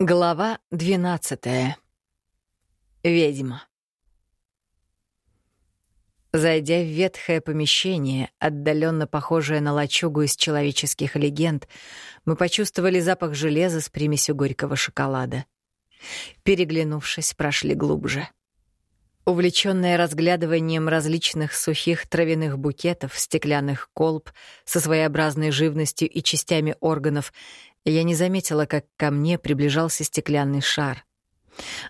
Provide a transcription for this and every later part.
Глава двенадцатая. Ведьма. Зайдя в ветхое помещение, отдаленно похожее на лачугу из человеческих легенд, мы почувствовали запах железа с примесью горького шоколада. Переглянувшись, прошли глубже. Увлечённая разглядыванием различных сухих травяных букетов, стеклянных колб со своеобразной живностью и частями органов, я не заметила, как ко мне приближался стеклянный шар.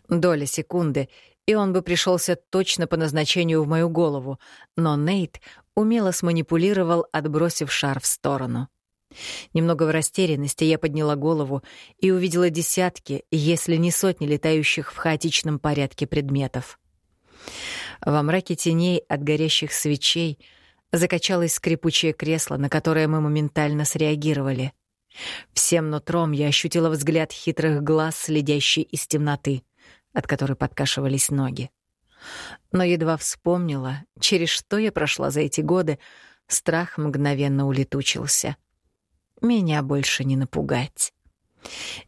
Доля секунды, и он бы пришелся точно по назначению в мою голову, но Нейт умело сманипулировал, отбросив шар в сторону. Немного в растерянности я подняла голову и увидела десятки, если не сотни летающих в хаотичном порядке предметов. Во мраке теней от горящих свечей закачалось скрипучее кресло, на которое мы моментально среагировали. Всем нутром я ощутила взгляд хитрых глаз, следящий из темноты, от которой подкашивались ноги. Но едва вспомнила, через что я прошла за эти годы, страх мгновенно улетучился. Меня больше не напугать.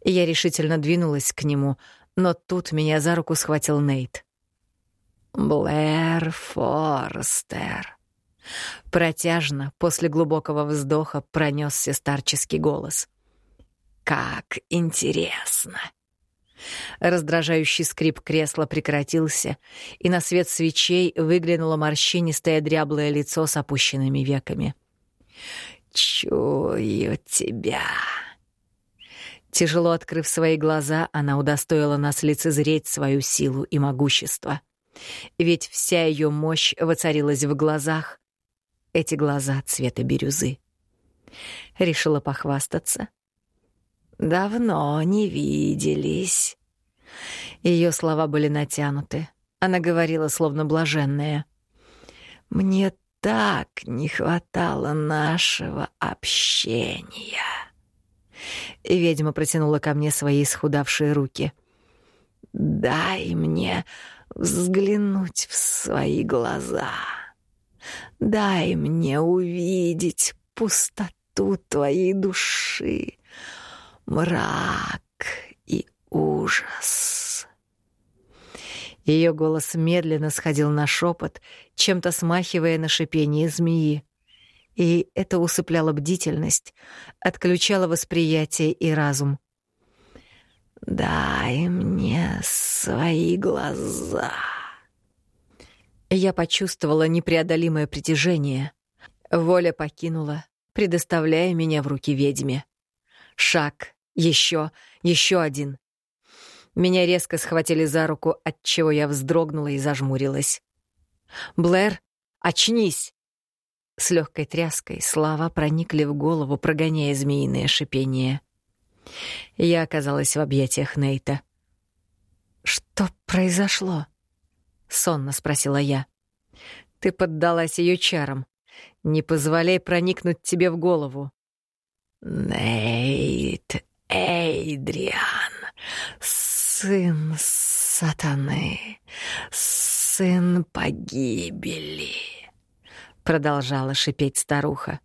Я решительно двинулась к нему, но тут меня за руку схватил Нейт. «Блэр Форстер», Протяжно, после глубокого вздоха, пронесся старческий голос. «Как интересно!» Раздражающий скрип кресла прекратился, и на свет свечей выглянуло морщинистое дряблое лицо с опущенными веками. «Чую тебя!» Тяжело открыв свои глаза, она удостоила нас лицезреть свою силу и могущество. Ведь вся ее мощь воцарилась в глазах, эти глаза цвета бирюзы. Решила похвастаться. «Давно не виделись». Ее слова были натянуты. Она говорила, словно блаженная. «Мне так не хватало нашего общения». И ведьма протянула ко мне свои исхудавшие руки. «Дай мне взглянуть в свои глаза». Дай мне увидеть пустоту твоей души, мрак и ужас. Ее голос медленно сходил на шепот, чем-то смахивая на шипение змеи. И это усыпляло бдительность, отключало восприятие и разум. «Дай мне свои глаза», я почувствовала непреодолимое притяжение. Воля покинула, предоставляя меня в руки ведьме. Шаг, еще, еще один. Меня резко схватили за руку, от чего я вздрогнула и зажмурилась. «Блэр, очнись!» С легкой тряской слова проникли в голову, прогоняя змеиное шипение. Я оказалась в объятиях Нейта. «Что произошло?» — сонно спросила я. «Ты поддалась ее чарам. Не позволяй проникнуть тебе в голову». «Нейт Эйдриан, сын сатаны, сын погибели», — продолжала шипеть старуха.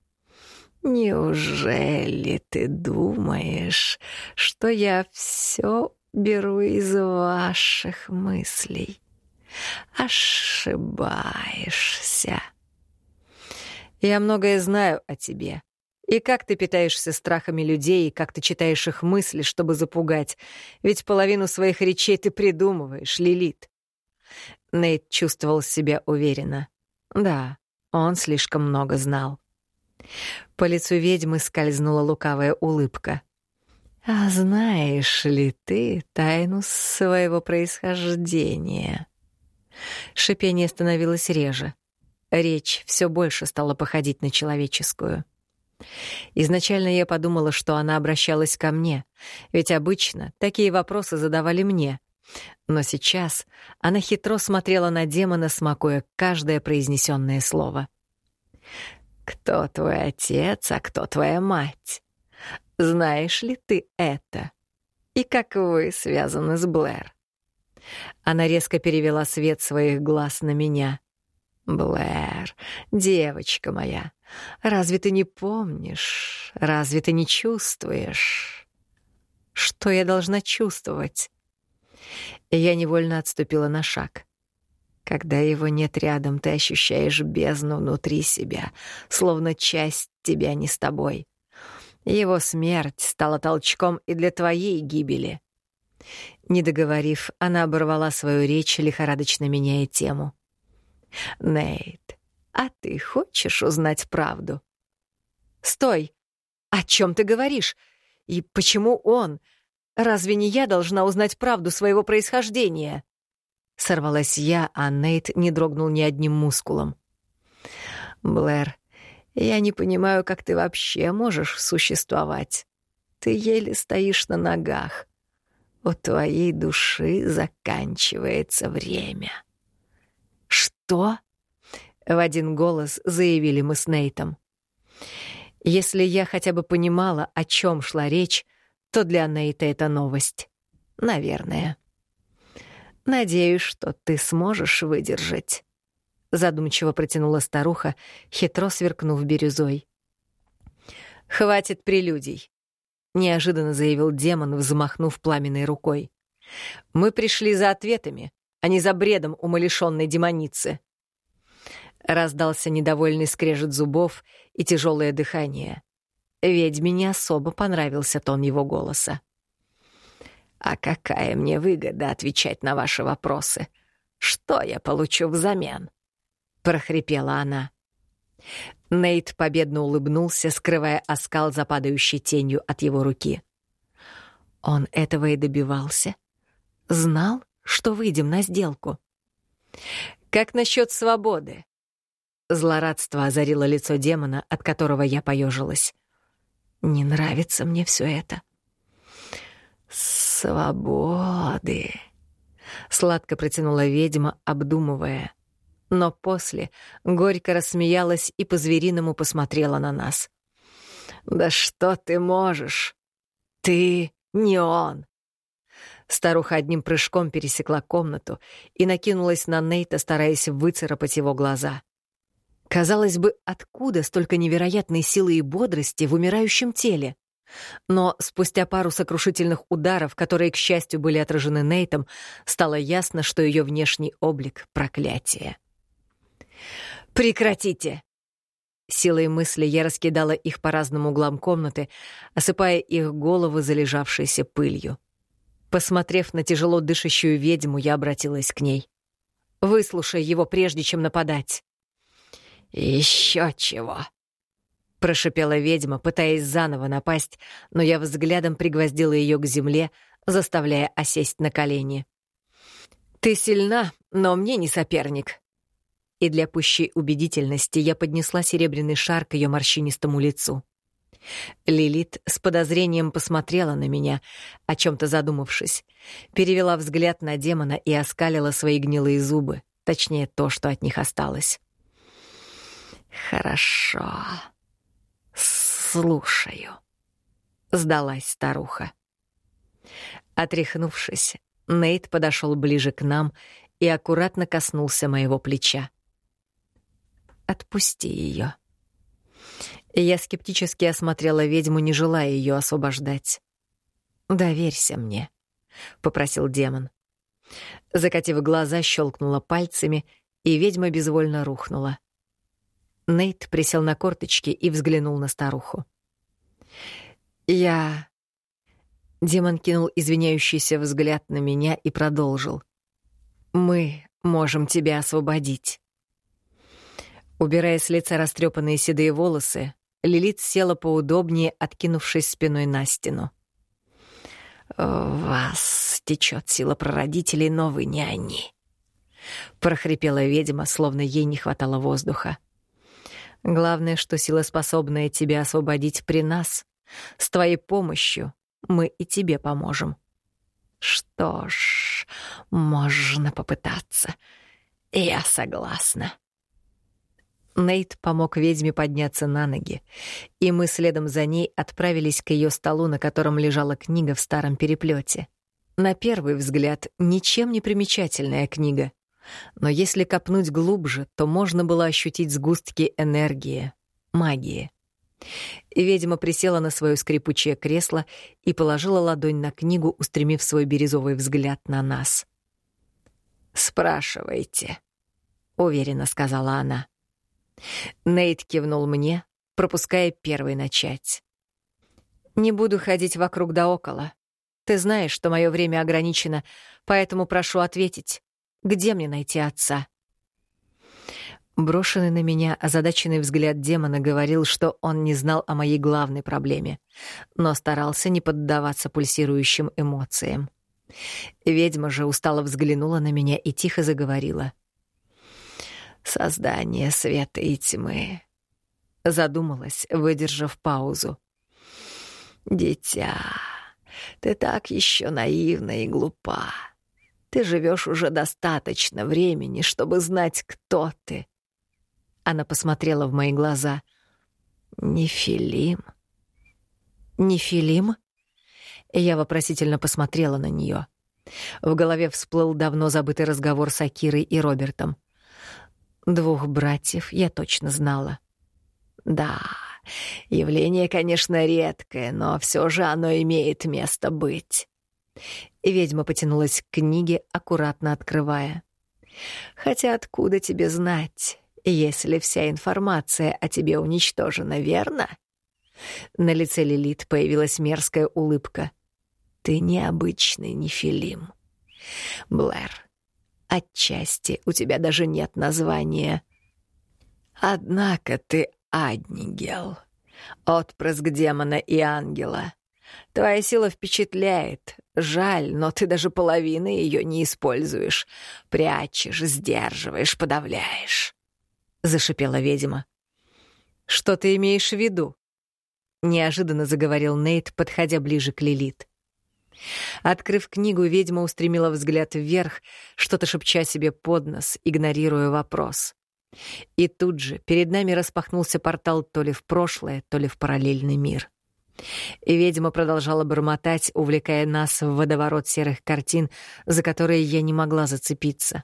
«Неужели ты думаешь, что я все беру из ваших мыслей?» Ошибаешься. Я многое знаю о тебе. И как ты питаешься страхами людей, и как ты читаешь их мысли, чтобы запугать. Ведь половину своих речей ты придумываешь, Лилит. Нейт чувствовал себя уверенно. Да, он слишком много знал. По лицу ведьмы скользнула лукавая улыбка. «А знаешь ли ты тайну своего происхождения?» Шипение становилось реже. Речь все больше стала походить на человеческую. Изначально я подумала, что она обращалась ко мне, ведь обычно такие вопросы задавали мне. Но сейчас она хитро смотрела на демона, смакуя каждое произнесенное слово. «Кто твой отец, а кто твоя мать? Знаешь ли ты это? И как вы связаны с Блэр?» Она резко перевела свет своих глаз на меня. «Блэр, девочка моя, разве ты не помнишь? Разве ты не чувствуешь?» «Что?» Я должна чувствовать? Я невольно отступила на шаг. Когда его нет рядом, ты ощущаешь бездну внутри себя, словно часть тебя не с тобой. Его смерть стала толчком и для твоей гибели. Не договорив, она оборвала свою речь, лихорадочно меняя тему. «Нейт, а ты хочешь узнать правду?» «Стой! О чем ты говоришь? И почему он? Разве не я должна узнать правду своего происхождения?» Сорвалась я, а Нейт не дрогнул ни одним мускулом. «Блэр, я не понимаю, как ты вообще можешь существовать. Ты еле стоишь на ногах. У твоей души заканчивается время». «Что?» — в один голос заявили мы с Нейтом. Если я хотя бы понимала, о чем шла речь, то для Нейта это новость. Наверное. Надеюсь, что ты сможешь выдержать. Задумчиво протянула старуха, хитро сверкнув бирюзой. «Хватит прелюдий», — неожиданно заявил демон, взмахнув пламенной рукой. «Мы пришли за ответами, а не за бредом умалишенной демоницы». Раздался недовольный скрежет зубов и тяжелое дыхание. Ведьме не особо понравился тон его голоса. А какая мне выгода отвечать на ваши вопросы? Что я получу взамен? прохрипела она. Нейт победно улыбнулся, скрывая оскал за падающей тенью от его руки. Он этого и добивался. Знал, что выйдем на сделку. Как насчет свободы? Злорадство озарило лицо демона, от которого я поежилась. Не нравится мне все это. «Свободы!» — сладко протянула ведьма, обдумывая. Но после горько рассмеялась и по-звериному посмотрела на нас. «Да что ты можешь? Ты не он!» Старуха одним прыжком пересекла комнату и накинулась на Нейта, стараясь выцарапать его глаза. Казалось бы, откуда столько невероятной силы и бодрости в умирающем теле? Но спустя пару сокрушительных ударов, которые, к счастью, были отражены Нейтом, стало ясно, что ее внешний облик — проклятие. «Прекратите!» Силой мысли я раскидала их по разным углам комнаты, осыпая их головы залежавшейся пылью. Посмотрев на тяжело дышащую ведьму, я обратилась к ней. «Выслушай его, прежде чем нападать». «Еще чего!» прошипела ведьма, пытаясь заново напасть, но я взглядом пригвоздила ее к земле, заставляя осесть на колени. «Ты сильна, но мне не соперник». И для пущей убедительности я поднесла серебряный шар к ее морщинистому лицу. Лилит с подозрением посмотрела на меня, о чем то задумавшись, перевела взгляд на демона и оскалила свои гнилые зубы, точнее, то, что от них осталось. «Хорошо», «Слушаю», — сдалась старуха. Отряхнувшись, Нейт подошел ближе к нам и аккуратно коснулся моего плеча. «Отпусти ее». Я скептически осмотрела ведьму, не желая ее освобождать. «Доверься мне», — попросил демон. Закатив глаза, щелкнула пальцами, и ведьма безвольно рухнула. Нейт присел на корточки и взглянул на старуху. «Я...» Демон кинул извиняющийся взгляд на меня и продолжил. «Мы можем тебя освободить». Убирая с лица растрепанные седые волосы, Лилит села поудобнее, откинувшись спиной на стену. «В вас течет сила прародителей, но вы не они», — прохрипела ведьма, словно ей не хватало воздуха. Главное, что сила, способная тебя освободить при нас. С твоей помощью мы и тебе поможем. Что ж, можно попытаться. Я согласна. Нейт помог ведьме подняться на ноги, и мы следом за ней отправились к ее столу, на котором лежала книга в старом переплете. На первый взгляд, ничем не примечательная книга. Но если копнуть глубже, то можно было ощутить сгустки энергии, магии. Ведьма присела на свое скрипучее кресло и положила ладонь на книгу, устремив свой бирюзовый взгляд на нас. «Спрашивайте», — уверенно сказала она. Нейт кивнул мне, пропуская первый начать. «Не буду ходить вокруг да около. Ты знаешь, что мое время ограничено, поэтому прошу ответить, где мне найти отца?» Брошенный на меня озадаченный взгляд демона говорил, что он не знал о моей главной проблеме, но старался не поддаваться пульсирующим эмоциям. Ведьма же устало взглянула на меня и тихо заговорила. «Создание света и тьмы», — задумалась, выдержав паузу. «Дитя, ты так еще наивна и глупа. Ты живешь уже достаточно времени, чтобы знать, кто ты». Она посмотрела в мои глаза. «Нефилим». «Нефилим?» Я вопросительно посмотрела на нее. В голове всплыл давно забытый разговор с Акирой и Робертом. Двух братьев я точно знала. Да, явление, конечно, редкое, но все же оно имеет место быть. Ведьма потянулась к книге, аккуратно открывая. Хотя откуда тебе знать, если вся информация о тебе уничтожена, верно? На лице Лилит появилась мерзкая улыбка. Ты необычный нефилим. Блэр, отчасти у тебя даже нет названия. Однако ты Аднигел, отпрыск демона и ангела. Твоя сила впечатляет. Жаль, но ты даже половины ее не используешь. Прячешь, сдерживаешь, подавляешь. Зашипела ведьма. Что ты имеешь в виду? Неожиданно заговорил Нейт, подходя ближе к Лилит. Открыв книгу, ведьма устремила взгляд вверх, что-то шепча себе под нос, игнорируя вопрос. И тут же перед нами распахнулся портал то ли в прошлое, то ли в параллельный мир. И ведьма продолжала бормотать, увлекая нас в водоворот серых картин, за которые я не могла зацепиться.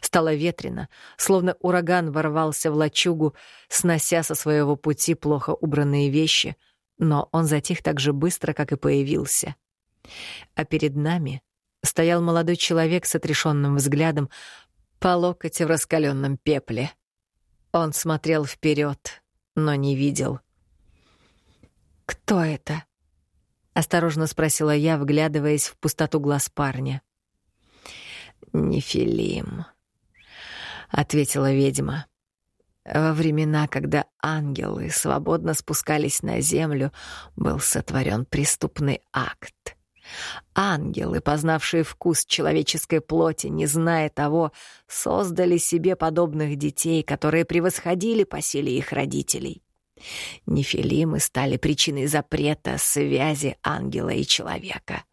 Стало ветрено, словно ураган ворвался в лачугу, снося со своего пути плохо убранные вещи, но он затих так же быстро, как и появился — а перед нами стоял молодой человек с отрешенным взглядом по локоть в раскаленном пепле. Он смотрел вперед, но не видел. «Кто это?» — осторожно спросила я, вглядываясь в пустоту глаз парня. «Нефилим», — ответила ведьма. Во времена, когда ангелы свободно спускались на землю, был сотворен преступный акт. Ангелы, познавшие вкус человеческой плоти, не зная того, создали себе подобных детей, которые превосходили по силе их родителей. Нефилимы стали причиной запрета связи ангела и человека.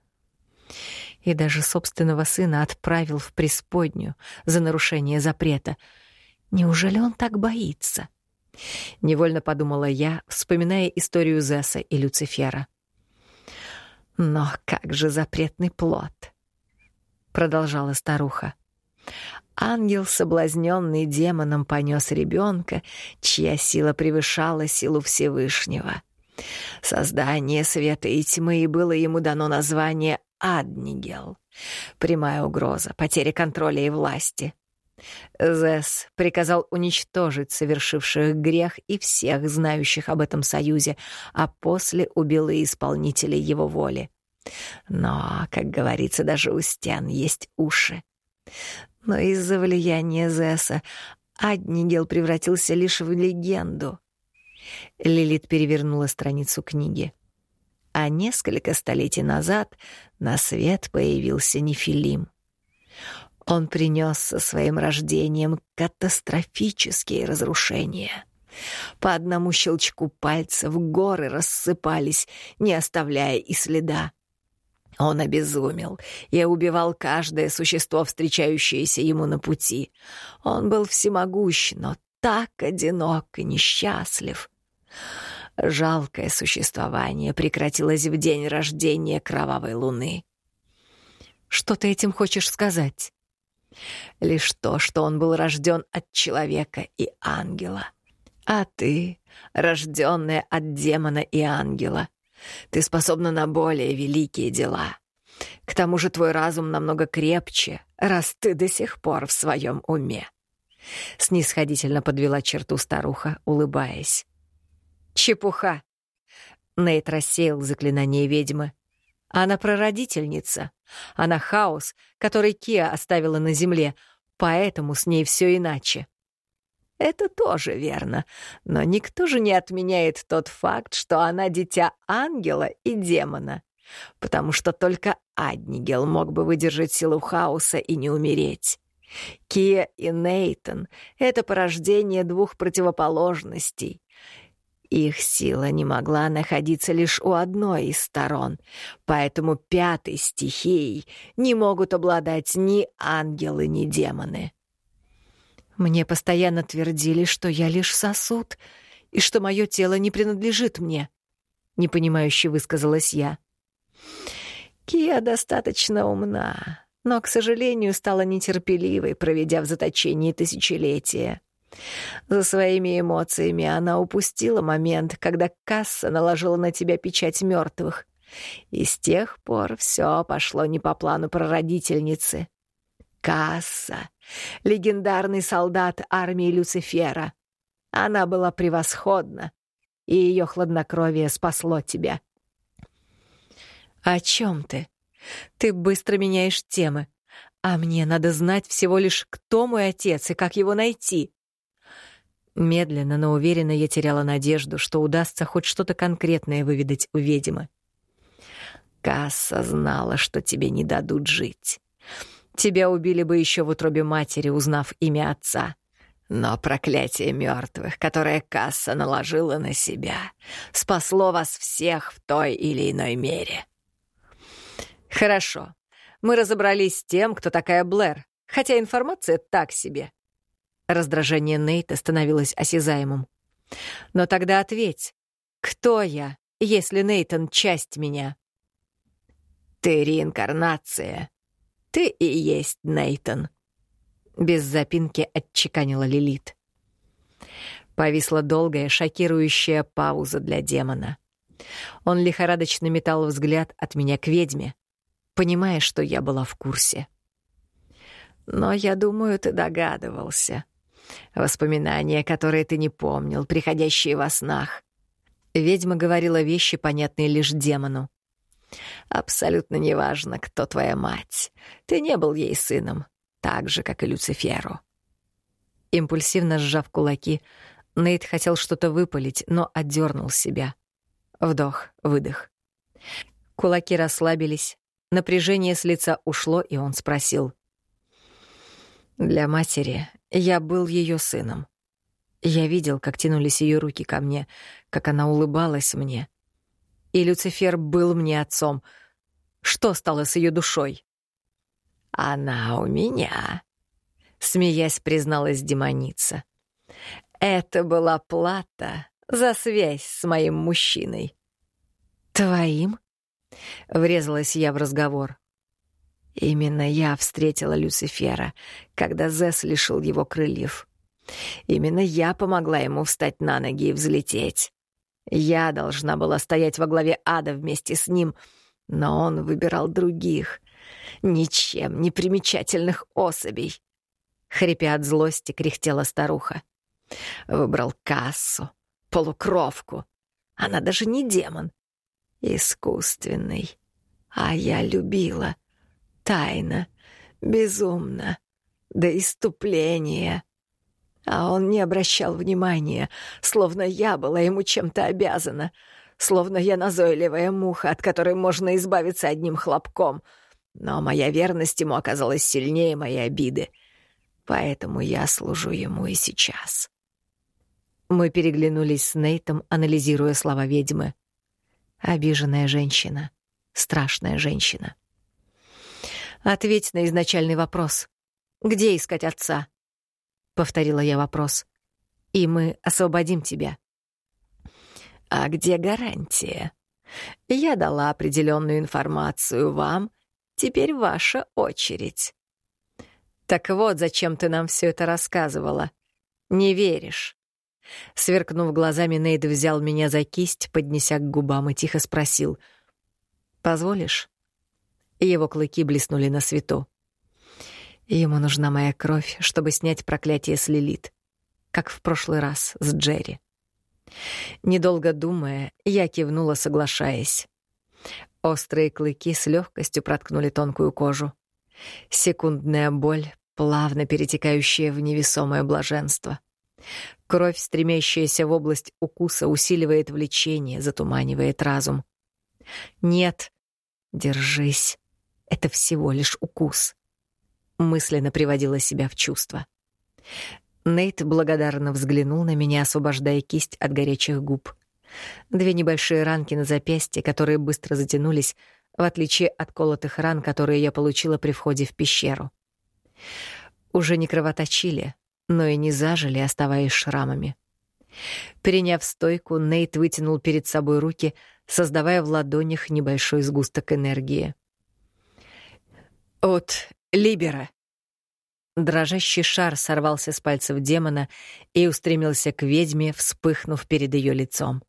И даже собственного сына отправил в преисподнюю за нарушение запрета. Неужели он так боится? Невольно подумала я, вспоминая историю Зесса и Люцифера. Но как же запретный плод? Продолжала старуха. Ангел, соблазненный демоном, понес ребенка, чья сила превышала силу Всевышнего. Создание света и тьмы, и было ему дано название Аднигел. Прямая угроза, потеря контроля и власти. Зес приказал уничтожить совершивших грех и всех знающих об этом союзе, а после убил и исполнителей его воли. Но, как говорится, даже у стен есть уши. Но из-за влияния Зеса Аднигел превратился лишь в легенду. Лилит перевернула страницу книги. А несколько столетий назад на свет появился Нефилим. Он принес со своим рождением катастрофические разрушения. По одному щелчку пальцев горы рассыпались, не оставляя и следа. Он обезумел и убивал каждое существо, встречающееся ему на пути. Он был всемогущ, но так одинок и несчастлив. Жалкое существование прекратилось в день рождения кровавой луны. «Что ты этим хочешь сказать?» Лишь то, что он был рожден от человека и ангела. А ты рожденная от демона и ангела. Ты способна на более великие дела. К тому же твой разум намного крепче, раз ты до сих пор в своем уме. Снисходительно подвела черту старуха, улыбаясь. Чепуха. Нейт рассеял заклинание ведьмы. Она прародительница. Она хаос, который Киа оставила на земле, поэтому с ней все иначе. Это тоже верно, но никто же не отменяет тот факт, что она дитя ангела и демона, потому что только Аднигел мог бы выдержать силу хаоса и не умереть. Кия и Нейтон — это порождение двух противоположностей. Их сила не могла находиться лишь у одной из сторон, поэтому пятой стихией не могут обладать ни ангелы, ни демоны. Мне постоянно твердили, что я лишь сосуд, и что мое тело не принадлежит мне. Непонимающе высказалась я. Кия достаточно умна, но, к сожалению, стала нетерпеливой, проведя в заточении тысячелетия. За своими эмоциями она упустила момент, когда касса наложила на тебя печать мертвых. И с тех пор все пошло не по плану прародительницы. Касса — легендарный солдат армии Люцифера. Она была превосходна, и ее хладнокровие спасло тебя. «О чем ты? Ты быстро меняешь темы. А мне надо знать всего лишь, кто мой отец и как его найти». Медленно, но уверенно я теряла надежду, что удастся хоть что-то конкретное выведать у ведьмы. Касса знала, что тебе не дадут жить. Тебя убили бы еще в утробе матери, узнав имя отца. Но проклятие мертвых, которое Касса наложила на себя, спасло вас всех в той или иной мере. Хорошо. Мы разобрались с тем, кто такая Блэр, хотя информация так себе. Раздражение Нейта становилось осязаемым. Но тогда ответь, кто я, если Нейтон — часть меня? Ты реинкарнация, ты и есть Нейтон. Без запинки отчеканила Лилит. Повисла долгая, шокирующая пауза для демона. Он лихорадочно метал взгляд от меня к ведьме, понимая, что я была в курсе. Но я думаю, ты догадывался. Воспоминания, которые ты не помнил, приходящие во снах. Ведьма говорила вещи, понятные лишь демону. Абсолютно неважно, кто твоя мать. Ты не был ей сыном, так же, как и Люциферу. Импульсивно сжав кулаки, Нейт хотел что-то выпалить, но отдернул себя. Вдох, выдох. Кулаки расслабились, напряжение с лица ушло, и он спросил. «Для матери я был ее сыном. Я видел, как тянулись ее руки ко мне, как она улыбалась мне, и Люцифер был мне отцом. Что стало с ее душой? «Она у меня», — смеясь призналась демоница. «Это была плата за связь с моим мужчиной». «Твоим?» — врезалась я в разговор. Именно я встретила Люцифера, когда Зес лишил его крыльев. Именно я помогла ему встать на ноги и взлететь. Я должна была стоять во главе ада вместе с ним, но он выбирал других, ничем не примечательных особей. Хрипя от злости, кряхтела старуха. Выбрал кассу, полукровку. Она даже не демон. Искусственный. А я любила. Тайно, безумно, до иступления а он не обращал внимания, словно я была ему чем-то обязана, словно я назойливая муха, от которой можно избавиться одним хлопком. Но моя верность ему оказалась сильнее моей обиды, поэтому я служу ему и сейчас. Мы переглянулись с Нейтом, анализируя слова ведьмы. Обиженная женщина. Страшная женщина. Ответь на изначальный вопрос. Где искать отца? повторила я вопрос. И мы освободим тебя. А где гарантия? Я дала определенную информацию вам, теперь ваша очередь. Так вот, зачем ты нам все это рассказывала. Не веришь. Сверкнув глазами, Нейд взял меня за кисть, поднеся к губам и тихо спросил. «Позволишь?» Его клыки блеснули на свету. Ему нужна моя кровь, чтобы снять проклятие с Лилит, как в прошлый раз с Джерри. Недолго думая, я кивнула, соглашаясь. Острые клыки с легкостью проткнули тонкую кожу. Секундная боль, плавно перетекающая в невесомое блаженство. Кровь, стремящаяся в область укуса, усиливает влечение, затуманивает разум. Нет, держись. Это всего лишь укус. Мысленно приводила себя в чувство. Нейт благодарно взглянул на меня, освобождая кисть от горячих губ. Две небольшие ранки на запястье, которые быстро затянулись, в отличие от колотых ран, которые я получила при входе в пещеру. Уже не кровоточили, но и не зажили, оставаясь шрамами. Приняв стойку, Нейт вытянул перед собой руки, создавая в ладонях небольшой сгусток энергии. «От Либера!» Дрожащий шар сорвался с пальцев демона и устремился к ведьме, вспыхнув перед ее лицом.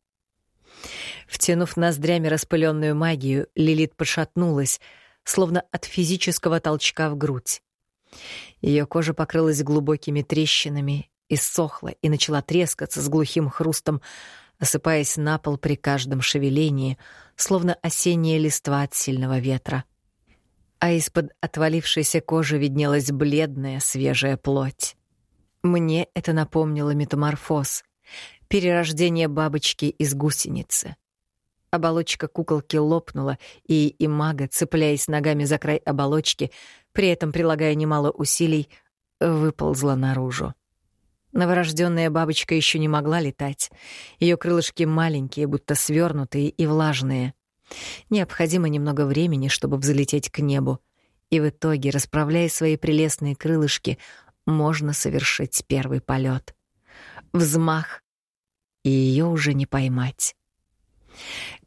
Втянув ноздрями распыленную магию, Лилит пошатнулась, словно от физического толчка в грудь. Ее кожа покрылась глубокими трещинами, иссохла и начала трескаться с глухим хрустом, осыпаясь на пол при каждом шевелении, словно осенняя листва от сильного ветра а из-под отвалившейся кожи виднелась бледная свежая плоть. Мне это напомнило метаморфоз, перерождение бабочки из гусеницы. Оболочка куколки лопнула, и имага, цепляясь ногами за край оболочки, при этом прилагая немало усилий, выползла наружу. Новорожденная бабочка еще не могла летать. Ее крылышки маленькие, будто свернутые и влажные. Необходимо немного времени, чтобы взлететь к небу, и в итоге, расправляя свои прелестные крылышки, можно совершить первый полет. Взмах, и ее уже не поймать.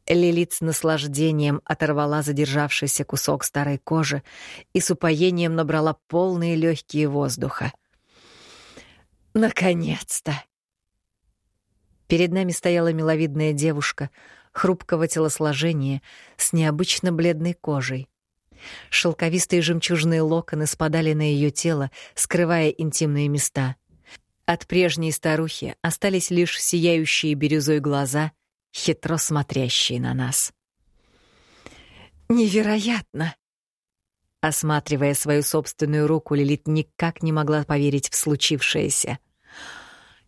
Лилит с наслаждением оторвала задержавшийся кусок старой кожи и с упоением набрала полные легкие воздуха. Наконец-то! Перед нами стояла миловидная девушка — хрупкого телосложения, с необычно бледной кожей. Шелковистые жемчужные локоны спадали на ее тело, скрывая интимные места. От прежней старухи остались лишь сияющие бирюзой глаза, хитро смотрящие на нас. «Невероятно!» Осматривая свою собственную руку, Лилит никак не могла поверить в случившееся.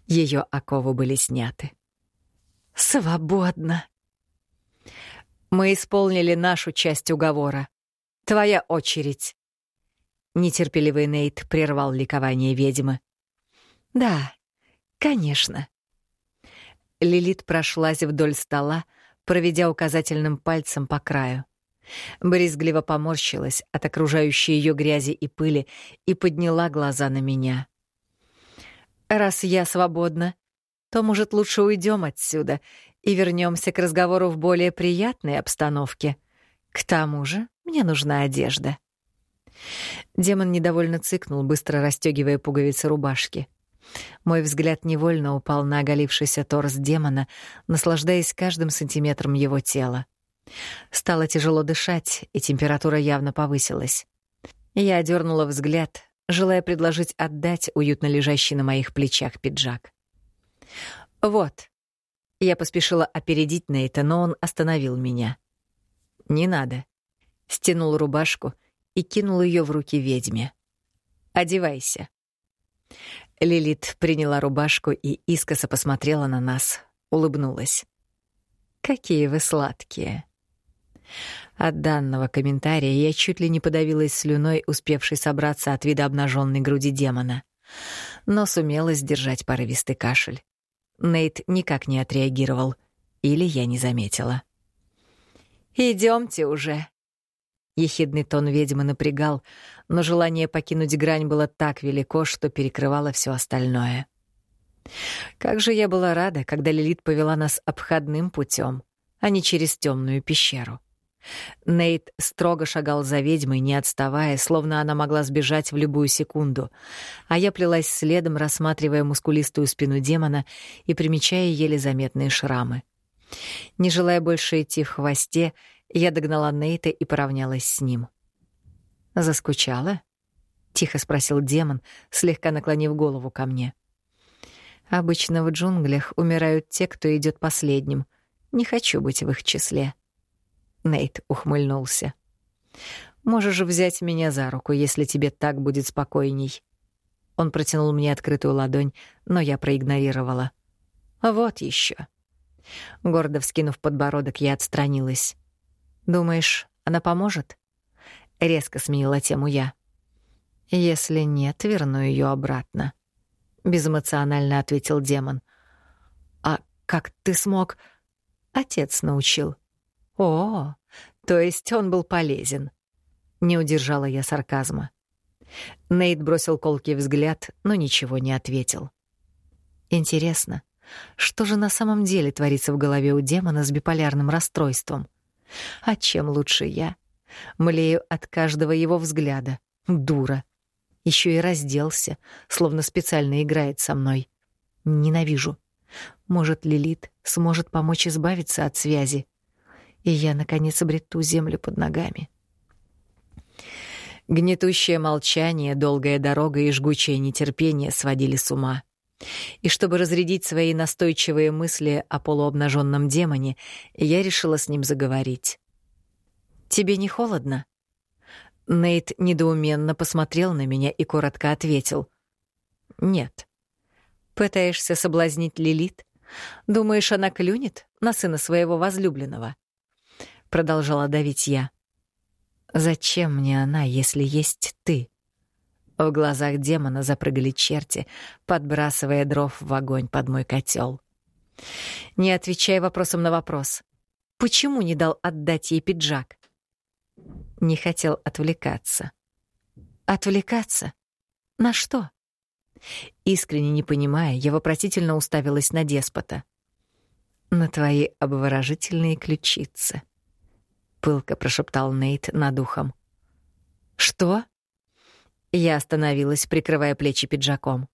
Ее оковы были сняты. «Свободно!» Мы исполнили нашу часть уговора. Твоя очередь. Нетерпеливый Нейт прервал ликование ведьмы. Да, конечно. Лилит прошлась вдоль стола, проведя указательным пальцем по краю. Брезгливо поморщилась от окружающей ее грязи и пыли и подняла глаза на меня. «Раз я свободна, то, может, лучше уйдем отсюда и вернемся к разговору в более приятной обстановке. К тому же мне нужна одежда. Демон недовольно цыкнул, быстро расстегивая пуговицы рубашки. Мой взгляд невольно упал на оголившийся торс демона, наслаждаясь каждым сантиметром его тела. Стало тяжело дышать, и температура явно повысилась. Я одернула взгляд, желая предложить отдать уютно лежащий на моих плечах пиджак. «Вот», я поспешила опередить Нейта, но он остановил меня. «Не надо». Стянул рубашку и кинул ее в руки ведьме. «Одевайся». Лилит приняла рубашку и искоса посмотрела на нас, улыбнулась. «Какие вы сладкие». От данного комментария я чуть ли не подавилась слюной, успевшей собраться от вида обнаженной груди демона, но сумела сдержать порывистый кашель. Нейт никак не отреагировал. Или я не заметила. Идемте уже». Ехидный тон ведьмы напрягал, но желание покинуть грань было так велико, что перекрывало все остальное. Как же я была рада, когда Лилит повела нас обходным путем, а не через темную пещеру. Нейт строго шагал за ведьмой, не отставая, словно она могла сбежать в любую секунду, а я плелась следом, рассматривая мускулистую спину демона и примечая еле заметные шрамы. Не желая больше идти в хвосте, я догнала Нейта и поравнялась с ним. «Заскучала?» — тихо спросил демон, слегка наклонив голову ко мне. «Обычно в джунглях умирают те, кто идет последним. Не хочу быть в их числе». Нейт ухмыльнулся. «Можешь взять меня за руку, если тебе так будет спокойней». Он протянул мне открытую ладонь, но я проигнорировала. «Вот еще. Гордо вскинув подбородок, я отстранилась. «Думаешь, она поможет?» Резко сменила тему я. «Если нет, верну ее обратно», — безэмоционально ответил демон. «А как ты смог?» «Отец научил». «О, то есть он был полезен». Не удержала я сарказма. Нейт бросил колкий взгляд, но ничего не ответил. Интересно, что же на самом деле творится в голове у демона с биполярным расстройством? А чем лучше я? Млею от каждого его взгляда. Дура. Еще и разделся, словно специально играет со мной. Ненавижу. Может, Лилит сможет помочь избавиться от связи. И я, наконец, обрету землю под ногами. Гнетущее молчание, долгая дорога и жгучее нетерпение сводили с ума. И чтобы разрядить свои настойчивые мысли о полуобнаженном демоне, я решила с ним заговорить. «Тебе не холодно?» Нейт недоуменно посмотрел на меня и коротко ответил. «Нет». «Пытаешься соблазнить Лилит? Думаешь, она клюнет на сына своего возлюбленного?» Продолжала давить я. «Зачем мне она, если есть ты?» В глазах демона запрыгали черти, подбрасывая дров в огонь под мой котел. Не отвечай вопросом на вопрос. Почему не дал отдать ей пиджак? Не хотел отвлекаться. Отвлекаться? На что? Искренне не понимая, я вопросительно уставилась на деспота. «На твои обворожительные ключицы», — пылко прошептал Нейт над ухом. «Что?» Я остановилась, прикрывая плечи пиджаком.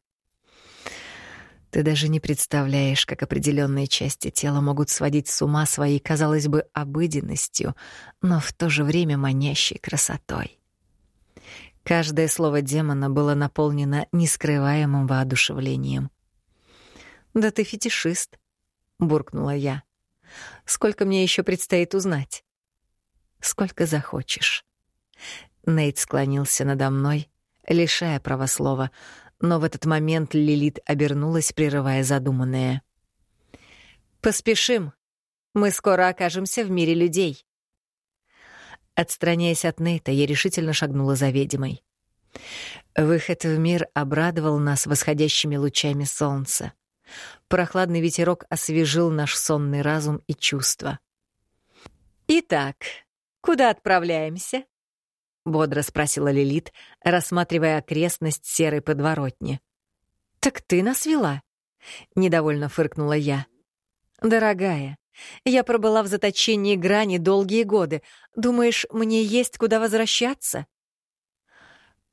Ты даже не представляешь, как определенные части тела могут сводить с ума своей, казалось бы, обыденностью, но в то же время манящей красотой. Каждое слово демона было наполнено нескрываемым воодушевлением. «Да ты фетишист», — буркнула я. «Сколько мне еще предстоит узнать?» «Сколько захочешь». Нейт склонился надо мной, лишая права слова, но в этот момент Лилит обернулась, прерывая задуманное. «Поспешим. Мы скоро окажемся в мире людей». Отстраняясь от Нейта, я решительно шагнула за ведьмой. Выход в мир обрадовал нас восходящими лучами солнца. Прохладный ветерок освежил наш сонный разум и чувства. «Итак, куда отправляемся?» — бодро спросила Лилит, рассматривая окрестность серой подворотни. «Так ты нас вела?» — недовольно фыркнула я. «Дорогая, я пробыла в заточении грани долгие годы. Думаешь, мне есть куда возвращаться?»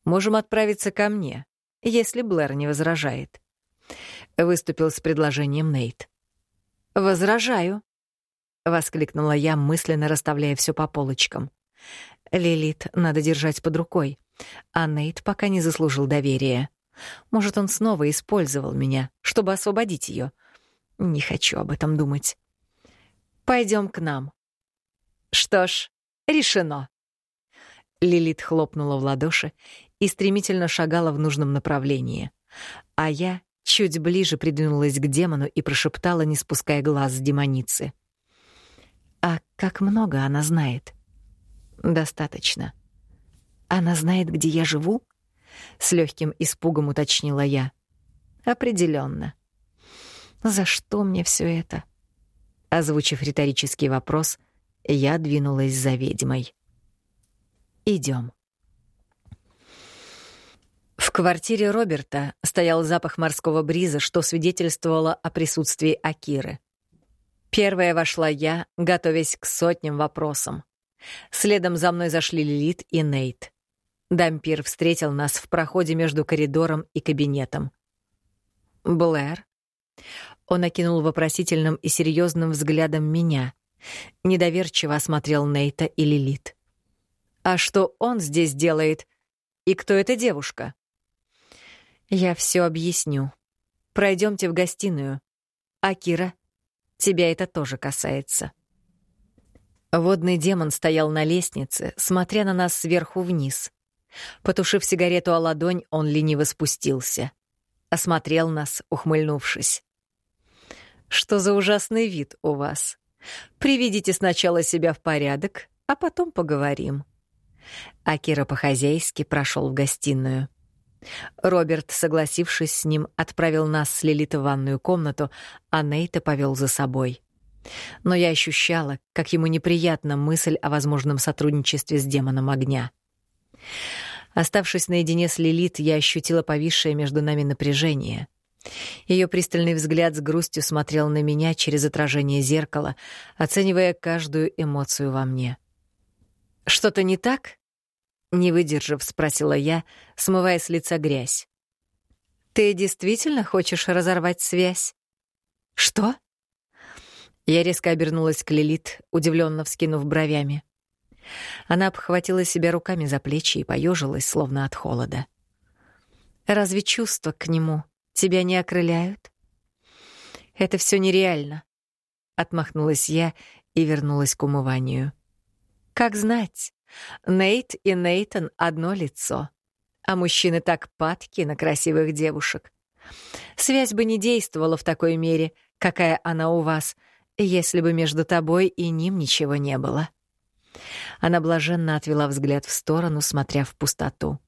«Можем отправиться ко мне, если Блэр не возражает», — выступил с предложением Нейт. «Возражаю», — воскликнула я, мысленно расставляя все по полочкам. Лилит надо держать под рукой, а Нейт пока не заслужил доверия. Может, он снова использовал меня, чтобы освободить ее. Не хочу об этом думать. Пойдем к нам. Что ж, решено. Лилит хлопнула в ладоши и стремительно шагала в нужном направлении. А я чуть ближе придвинулась к демону и прошептала, не спуская глаз с демоницы. «А как много она знает?» Достаточно. Она знает, где я живу? С легким испугом уточнила я. Определенно. За что мне все это? Озвучив риторический вопрос, я двинулась за ведьмой. Идем. В квартире Роберта стоял запах морского бриза, что свидетельствовало о присутствии Акиры. Первая вошла я, готовясь к сотням вопросам. Следом за мной зашли Лилит и Нейт. Дампир встретил нас в проходе между коридором и кабинетом. «Блэр?» Он окинул вопросительным и серьезным взглядом меня. Недоверчиво осмотрел Нейта и Лилит. «А что он здесь делает? И кто эта девушка?» «Я все объясню. Пройдемте в гостиную. Акира, тебя это тоже касается». Водный демон стоял на лестнице, смотря на нас сверху вниз. Потушив сигарету о ладонь, он лениво спустился. Осмотрел нас, ухмыльнувшись. «Что за ужасный вид у вас? Приведите сначала себя в порядок, а потом поговорим». Акира по-хозяйски прошел в гостиную. Роберт, согласившись с ним, отправил нас с Лилит в ванную комнату, а Нейта повел за собой. Но я ощущала, как ему неприятна мысль о возможном сотрудничестве с демоном огня. Оставшись наедине с Лилит, я ощутила повисшее между нами напряжение. Ее пристальный взгляд с грустью смотрел на меня через отражение зеркала, оценивая каждую эмоцию во мне. «Что-то не так?» Не выдержав, спросила я, смывая с лица грязь. «Ты действительно хочешь разорвать связь?» «Что?» Я резко обернулась к Лилит, удивленно вскинув бровями. Она обхватила себя руками за плечи и поежилась, словно от холода. «Разве чувства к нему тебя не окрыляют?» «Это все нереально», — отмахнулась я и вернулась к умыванию. «Как знать, Нейт и Нейтон — одно лицо, а мужчины так падки на красивых девушек. Связь бы не действовала в такой мере, какая она у вас, если бы между тобой и ним ничего не было». Она блаженно отвела взгляд в сторону, смотря в пустоту.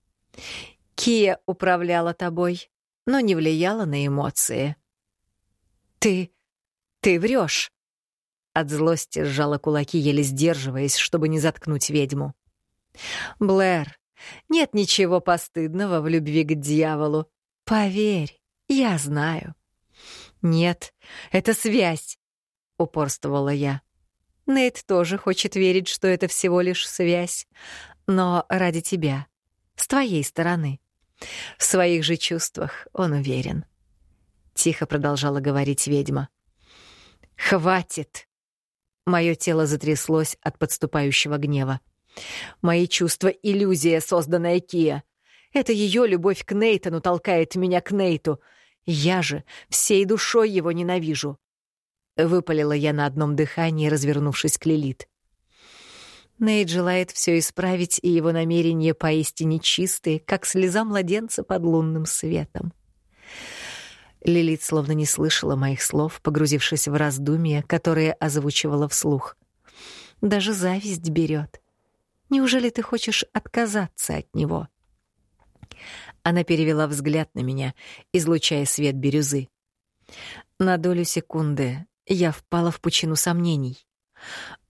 «Кия управляла тобой, но не влияла на эмоции». «Ты... ты врешь. От злости сжала кулаки, еле сдерживаясь, чтобы не заткнуть ведьму. «Блэр, нет ничего постыдного в любви к дьяволу. Поверь, я знаю». «Нет, это связь», — упорствовала я. Нейт тоже хочет верить, что это всего лишь связь. Но ради тебя, с твоей стороны. В своих же чувствах он уверен. Тихо продолжала говорить ведьма. «Хватит!» Мое тело затряслось от подступающего гнева. Мои чувства — иллюзия, созданная Кия. Это ее любовь к Нейтану толкает меня к Нейту. Я же всей душой его ненавижу. Выпалила я на одном дыхании, развернувшись к Лилит. Нейт желает все исправить, и его намерения поистине чистые, как слеза младенца под лунным светом. Лилит словно не слышала моих слов, погрузившись в раздумья, которые озвучивала вслух. «Даже зависть берет. Неужели ты хочешь отказаться от него?» Она перевела взгляд на меня, излучая свет бирюзы. На долю секунды я впала в пучину сомнений.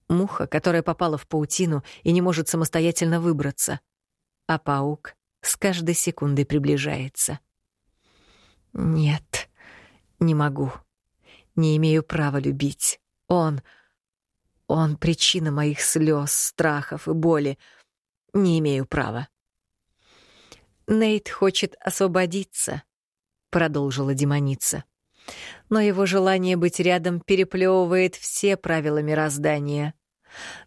Муха, которая попала в паутину и не может самостоятельно выбраться. А паук с каждой секундой приближается. Нет, не могу. Не имею права любить. Он... Он — причина моих слез, страхов и боли. Не имею права. «Нейт хочет освободиться», — продолжила демоница но его желание быть рядом переплевывает все правила мироздания.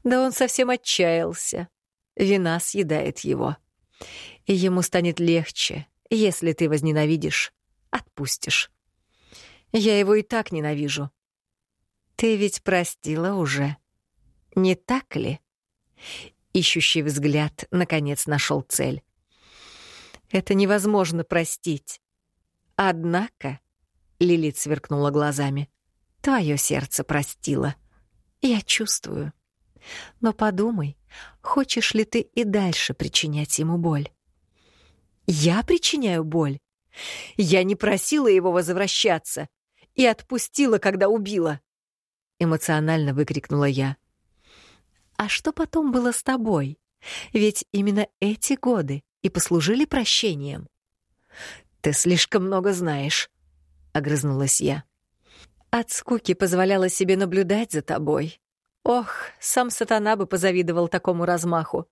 Да он совсем отчаялся. Вина съедает его. И ему станет легче, если ты возненавидишь, отпустишь. Я его и так ненавижу. Ты ведь простила уже, не так ли? Ищущий взгляд наконец нашел цель. Это невозможно простить. Однако Лилит сверкнула глазами. Твое сердце простило. Я чувствую. Но подумай, хочешь ли ты и дальше причинять ему боль? Я причиняю боль. Я не просила его возвращаться и отпустила, когда убила. Эмоционально выкрикнула я. А что потом было с тобой? Ведь именно эти годы и послужили прощением. Ты слишком много знаешь. — огрызнулась я. «От скуки позволяла себе наблюдать за тобой. Ох, сам сатана бы позавидовал такому размаху.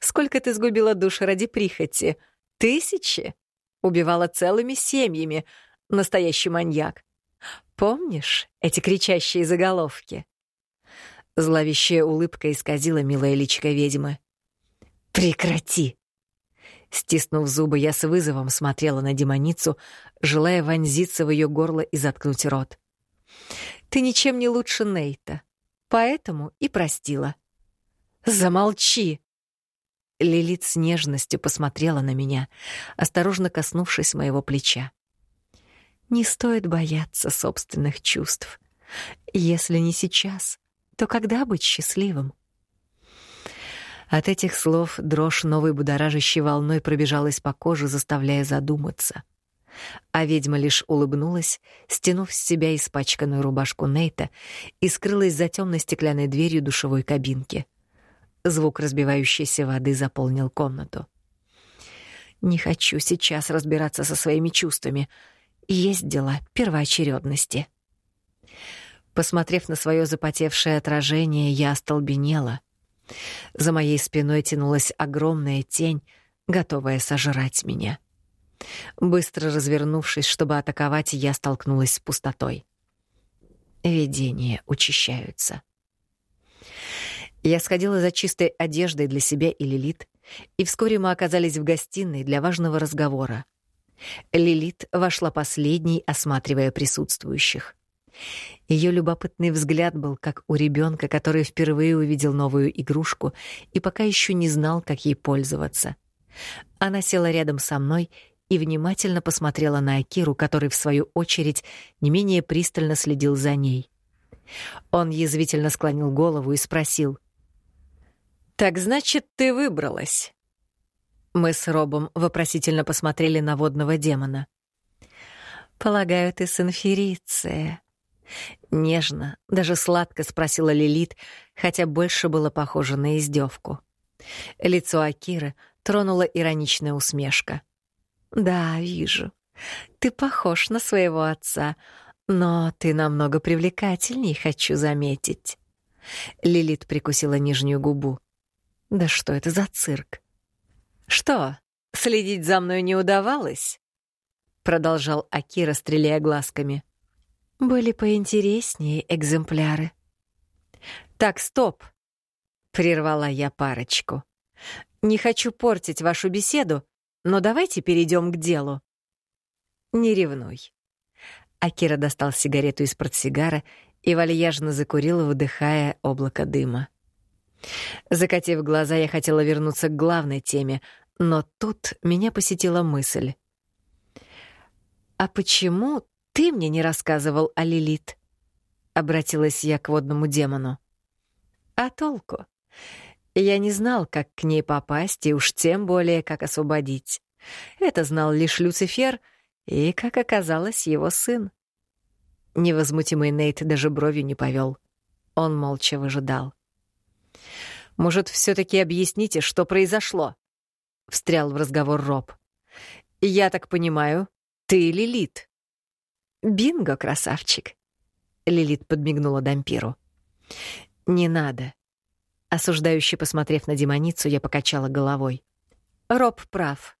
Сколько ты сгубила душ ради прихоти? Тысячи? Убивала целыми семьями. Настоящий маньяк. Помнишь эти кричащие заголовки? Зловещая улыбка исказила милое личико ведьмы. «Прекрати!» Стиснув зубы, я с вызовом смотрела на демоницу, желая вонзиться в ее горло и заткнуть рот. «Ты ничем не лучше Нейта, поэтому и простила». «Замолчи!» Лилит с нежностью посмотрела на меня, осторожно коснувшись моего плеча. «Не стоит бояться собственных чувств. Если не сейчас, то когда быть счастливым?» От этих слов дрожь новой будоражащей волной пробежалась по коже, заставляя задуматься. А ведьма лишь улыбнулась, стянув с себя испачканную рубашку Нейта и скрылась за темной стеклянной дверью душевой кабинки. Звук разбивающейся воды заполнил комнату. Не хочу сейчас разбираться со своими чувствами. Есть дела первоочередности. Посмотрев на свое запотевшее отражение, я остолбенела. За моей спиной тянулась огромная тень, готовая сожрать меня. Быстро развернувшись, чтобы атаковать, я столкнулась с пустотой. Видения учащаются. Я сходила за чистой одеждой для себя и Лилит, и вскоре мы оказались в гостиной для важного разговора. Лилит вошла последней, осматривая присутствующих. Ее любопытный взгляд был как у ребенка, который впервые увидел новую игрушку и пока еще не знал, как ей пользоваться. Она села рядом со мной и внимательно посмотрела на Акиру, который, в свою очередь, не менее пристально следил за ней. Он язвительно склонил голову и спросил. «Так значит, ты выбралась?» Мы с Робом вопросительно посмотрели на водного демона. «Полагаю, ты с инфериция», Нежно, даже сладко спросила Лилит, хотя больше было похоже на издевку. Лицо Акиры тронула ироничная усмешка. «Да, вижу. Ты похож на своего отца, но ты намного привлекательней, хочу заметить». Лилит прикусила нижнюю губу. «Да что это за цирк?» «Что, следить за мной не удавалось?» Продолжал Акира, стреляя глазками. Были поинтереснее экземпляры. «Так, стоп!» — прервала я парочку. «Не хочу портить вашу беседу, но давайте перейдем к делу». «Не ревнуй». Акира достал сигарету из портсигара и вальяжно закурил, выдыхая облако дыма. Закатив глаза, я хотела вернуться к главной теме, но тут меня посетила мысль. «А почему ты мне не рассказывал о Лилит?» — обратилась я к водному демону. «А толку? Я не знал, как к ней попасть, и уж тем более, как освободить. Это знал лишь Люцифер и, как оказалось, его сын. Невозмутимый Нейт даже бровью не повел. Он молча выжидал. «Может, все таки объясните, что произошло?» — встрял в разговор Роб. «Я так понимаю, ты Лилит». «Бинго, красавчик!» Лилит подмигнула Дампиру. «Не надо». Осуждающе посмотрев на демоницу, я покачала головой. Роб прав.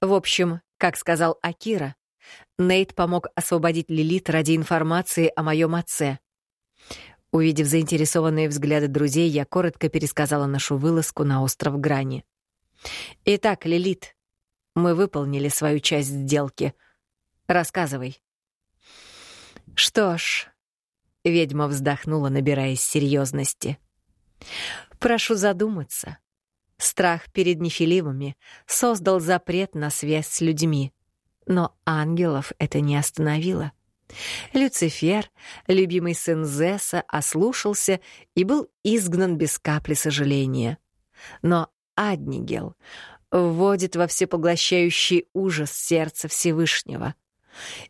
В общем, как сказал Акира, Нейт помог освободить Лилит ради информации о моем отце. Увидев заинтересованные взгляды друзей, я коротко пересказала нашу вылазку на остров Грани. «Итак, Лилит, мы выполнили свою часть сделки. Рассказывай». Что ж, ведьма вздохнула, набираясь серьезности. Прошу задуматься. Страх перед нефилимами создал запрет на связь с людьми, но ангелов это не остановило. Люцифер, любимый сын Зеса, ослушался и был изгнан без капли сожаления. Но Аднигел вводит во всепоглощающий ужас сердца Всевышнего —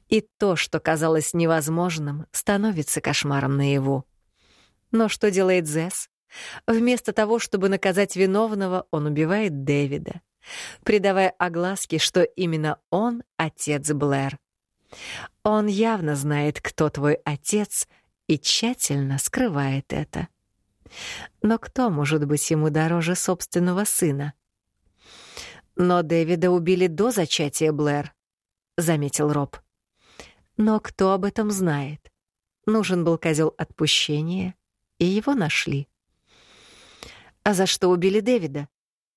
и то, что казалось невозможным, становится кошмаром наяву. Но что делает Зесс? Вместо того, чтобы наказать виновного, он убивает Дэвида, придавая огласке, что именно он — отец Блэр. Он явно знает, кто твой отец, и тщательно скрывает это. Но кто может быть ему дороже собственного сына? Но Дэвида убили до зачатия Блэр, заметил Роб. Но кто об этом знает? Нужен был козел отпущения, и его нашли. А за что убили Дэвида?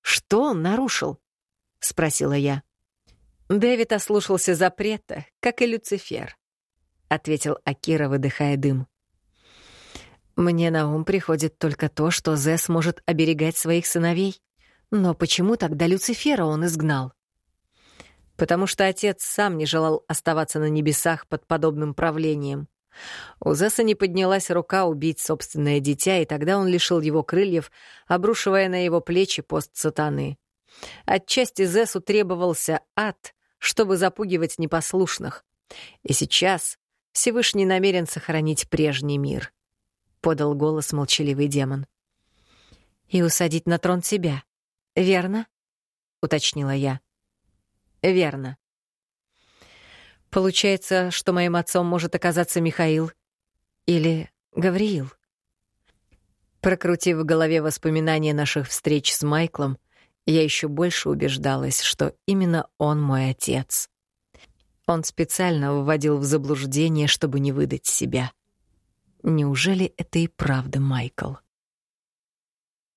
Что он нарушил? спросила я. Дэвид ослушался запрета, как и Люцифер, ответил Акира, выдыхая дым. Мне на ум приходит только то, что Зес может оберегать своих сыновей. Но почему тогда Люцифера он изгнал? Потому что отец сам не желал оставаться на небесах под подобным правлением. У Зеса не поднялась рука убить собственное дитя, и тогда он лишил его крыльев, обрушивая на его плечи пост сатаны. Отчасти Зесу требовался ад, чтобы запугивать непослушных. И сейчас Всевышний намерен сохранить прежний мир. Подал голос молчаливый демон. И усадить на трон себя, верно? Уточнила я. Верно. Получается, что моим отцом может оказаться Михаил или Гавриил. Прокрутив в голове воспоминания наших встреч с Майклом, я еще больше убеждалась, что именно он мой отец. Он специально вводил в заблуждение, чтобы не выдать себя. Неужели это и правда Майкл?